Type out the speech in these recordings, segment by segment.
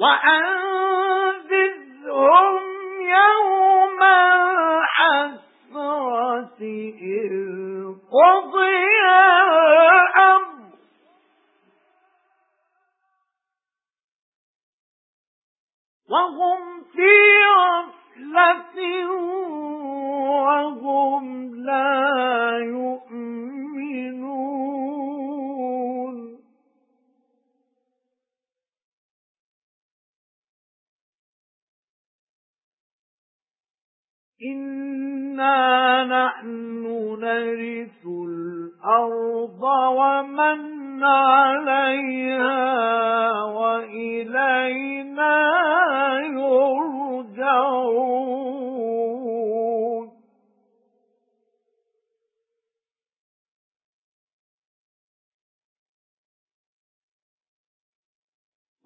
وأنذرهم يوم الحسرة إذ قضي الأمر. وهم في غفلة وهم إِنَّا نَحْنُ نَرِثُ الْأَرْضَ وَمَنْ عَلَيْهَا وَإِلَيْنَا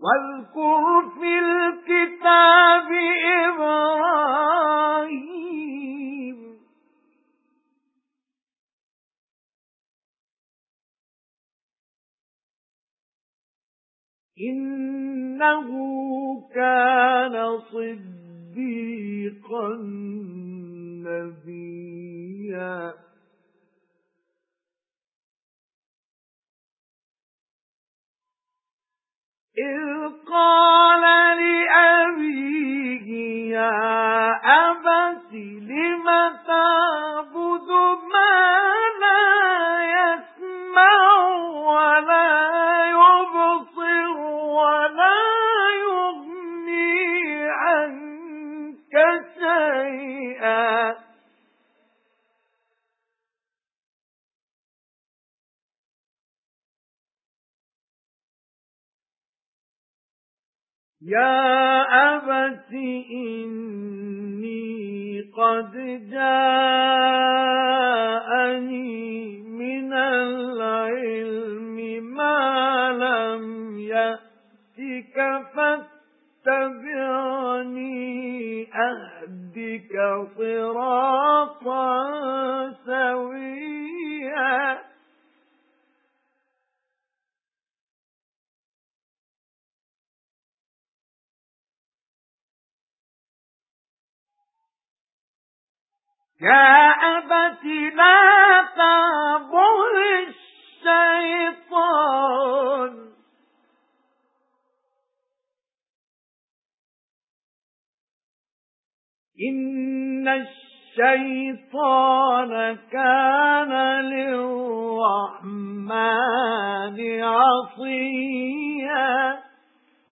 واذكر في الكتاب إنه كان صديقا نبيا. إذ قال لأبيه يا أبت لم تعبد يا أبت إني قد جاءني من العلم ما لم يأتك فاتبعني أهدك صراطا يا أبت لا تعبد الشيطان. إن الشيطان كان للرحمن عصيا.